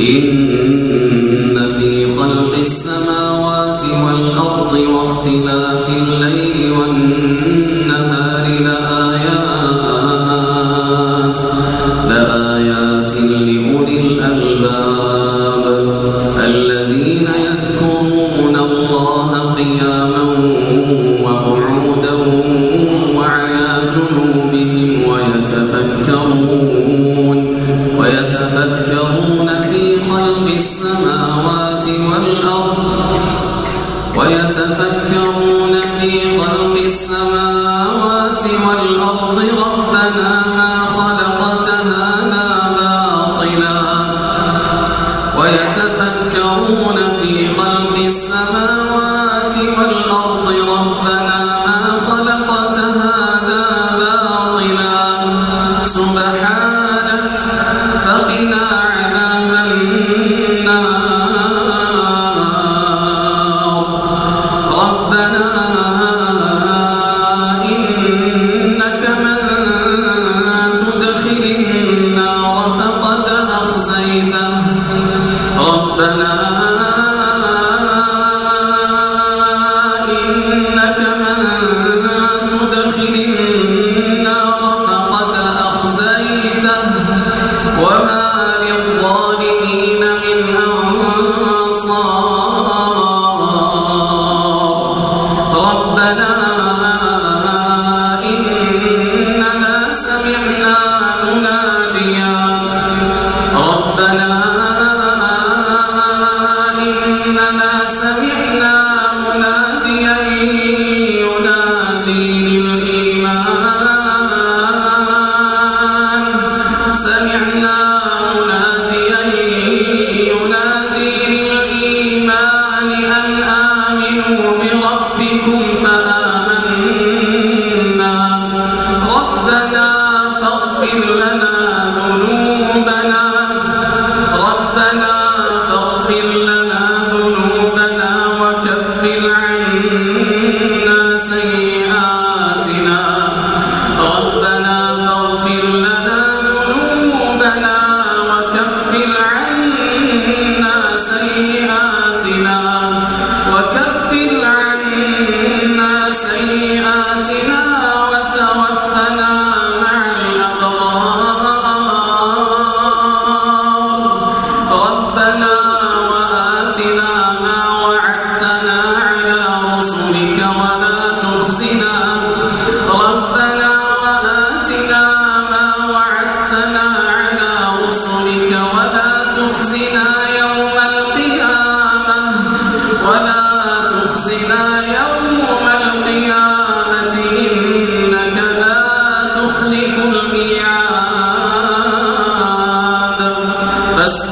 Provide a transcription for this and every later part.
إن في خلق السماوات والأرض واختلاف الليل والنهار لآيات لآيات لأولي الألباب السماوات والأرض ويتفكرون في خلق السماوات والأرض ربنا ما خلقت هذا باطلا ويتفكرون في خلق السماوات والأرض ربنا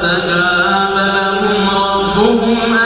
فاستجاب لهم ربهم أن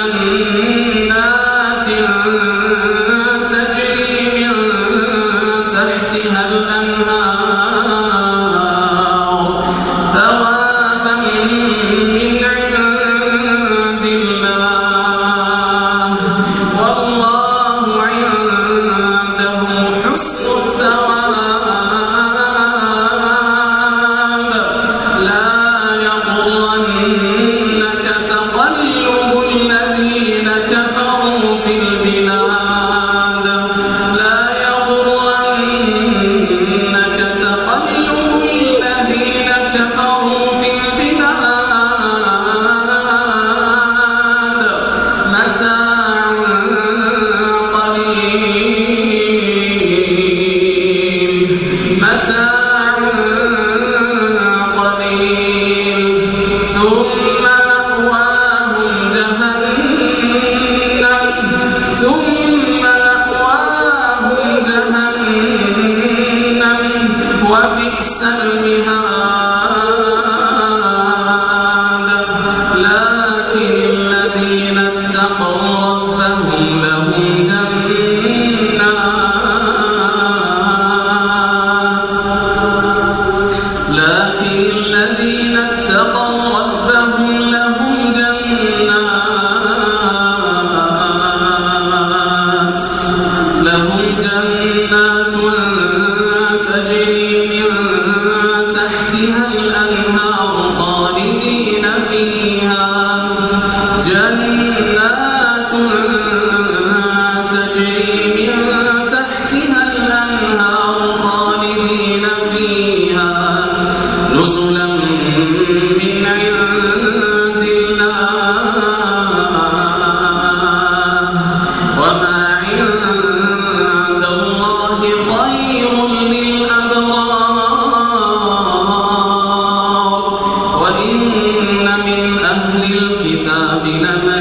أهل الكتاب لمن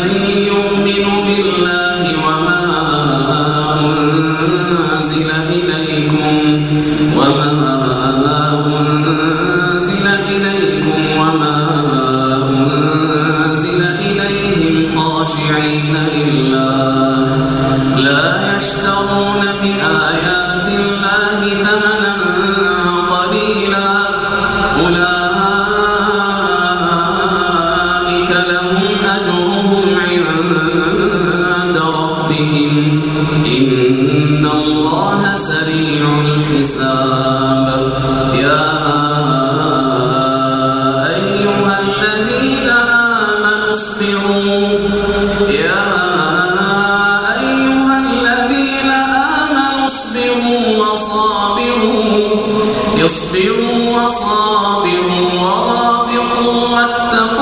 واتقوا